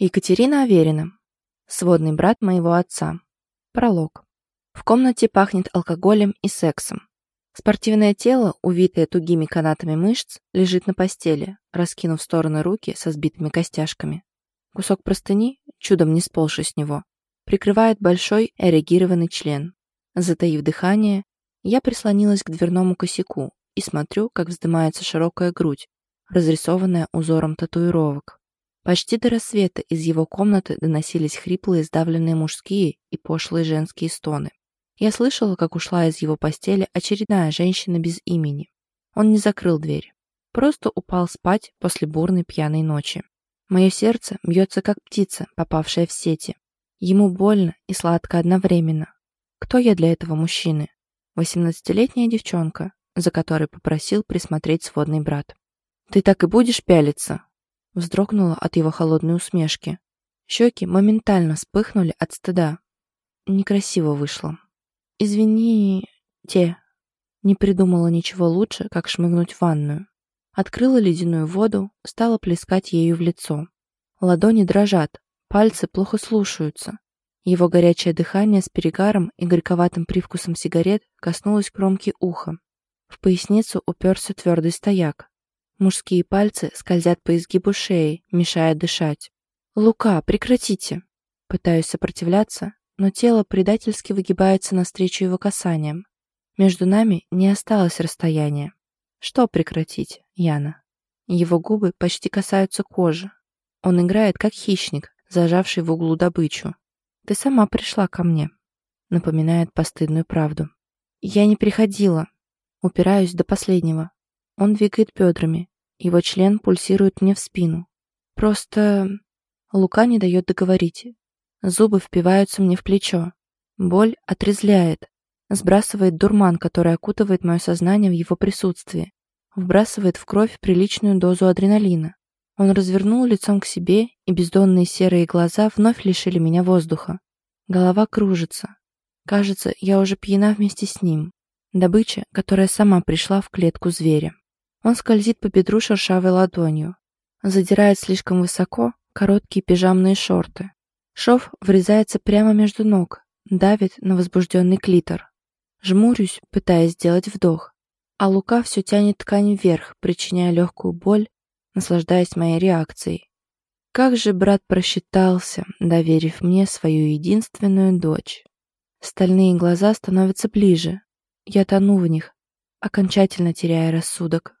Екатерина Аверина. Сводный брат моего отца. Пролог. В комнате пахнет алкоголем и сексом. Спортивное тело, увитое тугими канатами мышц, лежит на постели, раскинув в стороны руки со сбитыми костяшками. Кусок простыни, чудом не сползший с него, прикрывает большой эрегированный член. Затаив дыхание, я прислонилась к дверному косяку и смотрю, как вздымается широкая грудь, разрисованная узором татуировок. Почти до рассвета из его комнаты доносились хриплые, сдавленные мужские и пошлые женские стоны. Я слышала, как ушла из его постели очередная женщина без имени. Он не закрыл дверь. Просто упал спать после бурной пьяной ночи. Мое сердце бьется, как птица, попавшая в сети. Ему больно и сладко одновременно. Кто я для этого мужчины? Восемнадцатилетняя девчонка, за которой попросил присмотреть сводный брат. «Ты так и будешь пялиться?» Вздрогнула от его холодной усмешки. Щеки моментально вспыхнули от стыда. Некрасиво вышло. «Извините...» Не придумала ничего лучше, как шмыгнуть в ванную. Открыла ледяную воду, стала плескать ею в лицо. Ладони дрожат, пальцы плохо слушаются. Его горячее дыхание с перегаром и горьковатым привкусом сигарет коснулось кромки уха. В поясницу уперся твердый стояк. Мужские пальцы скользят по изгибу шеи, мешая дышать. «Лука, прекратите!» Пытаюсь сопротивляться, но тело предательски выгибается навстречу его касаниям. Между нами не осталось расстояния. Что прекратить, Яна? Его губы почти касаются кожи. Он играет, как хищник, зажавший в углу добычу. «Ты сама пришла ко мне», — напоминает постыдную правду. «Я не приходила. Упираюсь до последнего. Он двигает бедрами. Его член пульсирует мне в спину. Просто... Лука не дает договорить. Зубы впиваются мне в плечо. Боль отрезляет. Сбрасывает дурман, который окутывает мое сознание в его присутствии. Вбрасывает в кровь приличную дозу адреналина. Он развернул лицом к себе, и бездонные серые глаза вновь лишили меня воздуха. Голова кружится. Кажется, я уже пьяна вместе с ним. Добыча, которая сама пришла в клетку зверя. Он скользит по бедру шершавой ладонью. Задирает слишком высоко короткие пижамные шорты. Шов врезается прямо между ног, давит на возбужденный клитор. Жмурюсь, пытаясь сделать вдох. А Лука все тянет ткань вверх, причиняя легкую боль, наслаждаясь моей реакцией. Как же брат просчитался, доверив мне свою единственную дочь. Стальные глаза становятся ближе. Я тону в них, окончательно теряя рассудок.